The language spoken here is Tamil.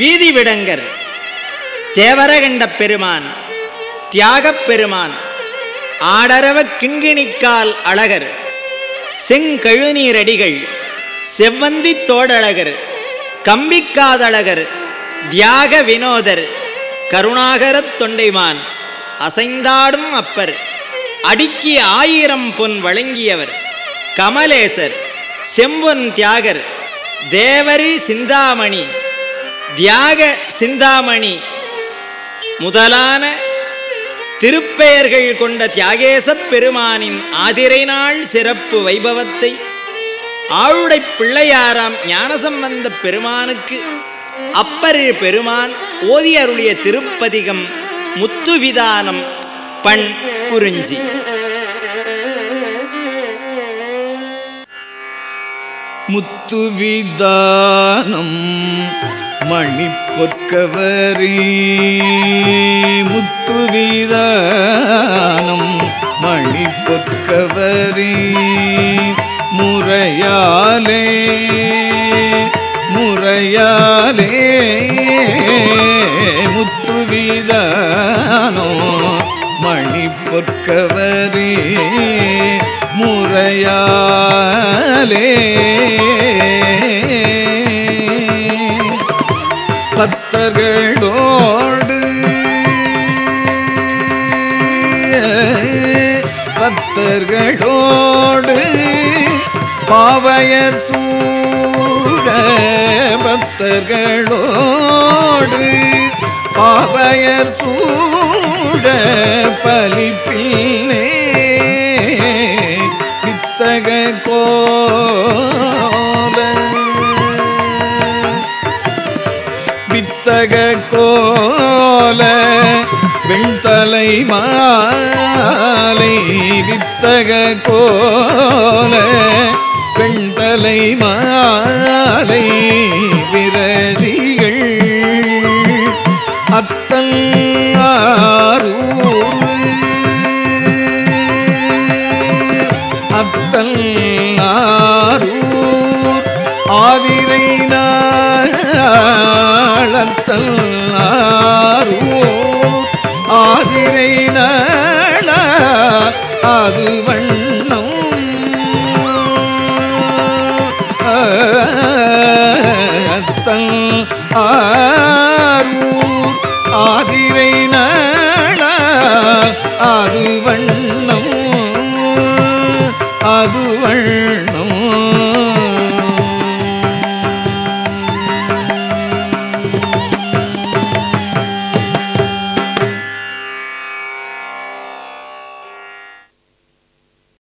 வீதி விடங்கர் தேவரகண்ட பெருமான் தியாகப் பெருமான் ஆடரவ கிண்கிணிக்கால் அழகர் செங்கழுநீரடிகள் செவ்வந்தி தோடழகர் கம்பிக்காதழகர் தியாக வினோதர் கருணாகரத் தொண்டைமான் அசைந்தாடும் அப்பர் அடிக்கி ஆயிரம் பொன் வழங்கியவர் கமலேசர் செம்பொன் தியாகர் தேவரி சிந்தாமணி தியாக சிந்தாமணி. முதலான திருப்பெயர்கள் கொண்ட தியாகேசப் பெருமானின் ஆதிரை நாள் சிறப்பு வைபவத்தை ஆளுடை பிள்ளையாராம் ஞானசம்பந்த பெருமானுக்கு அப்பரு பெருமான் ஓதி அருளிய திருப்பதிகம் முத்துவிதானம் பண் குறிஞ்சி. முத்துவிதானம் மணி பொற்கவரி முத்து வீரானம் மணி பொற்கவரி முறையாலே முறையாலே முத்து வீரானோ மணி பொற்கவரி முறையாலே பத்தர்களோடு பத்தர்களோடு பாவையர் சூழ பக்தர்களோடு பாவையர் சூழ பலிப்பில்லே. வித்தக கோ உலக கோல விண்தலை மாலை வித்தக கோல பெண்தலை மாலை விரதிகள் அத்தன் அத்தன் ஆரூர் ஆதிரை நாளத்தல் ஆரூர். ஆதிரை அது வண்ணம் அது வண்ணம்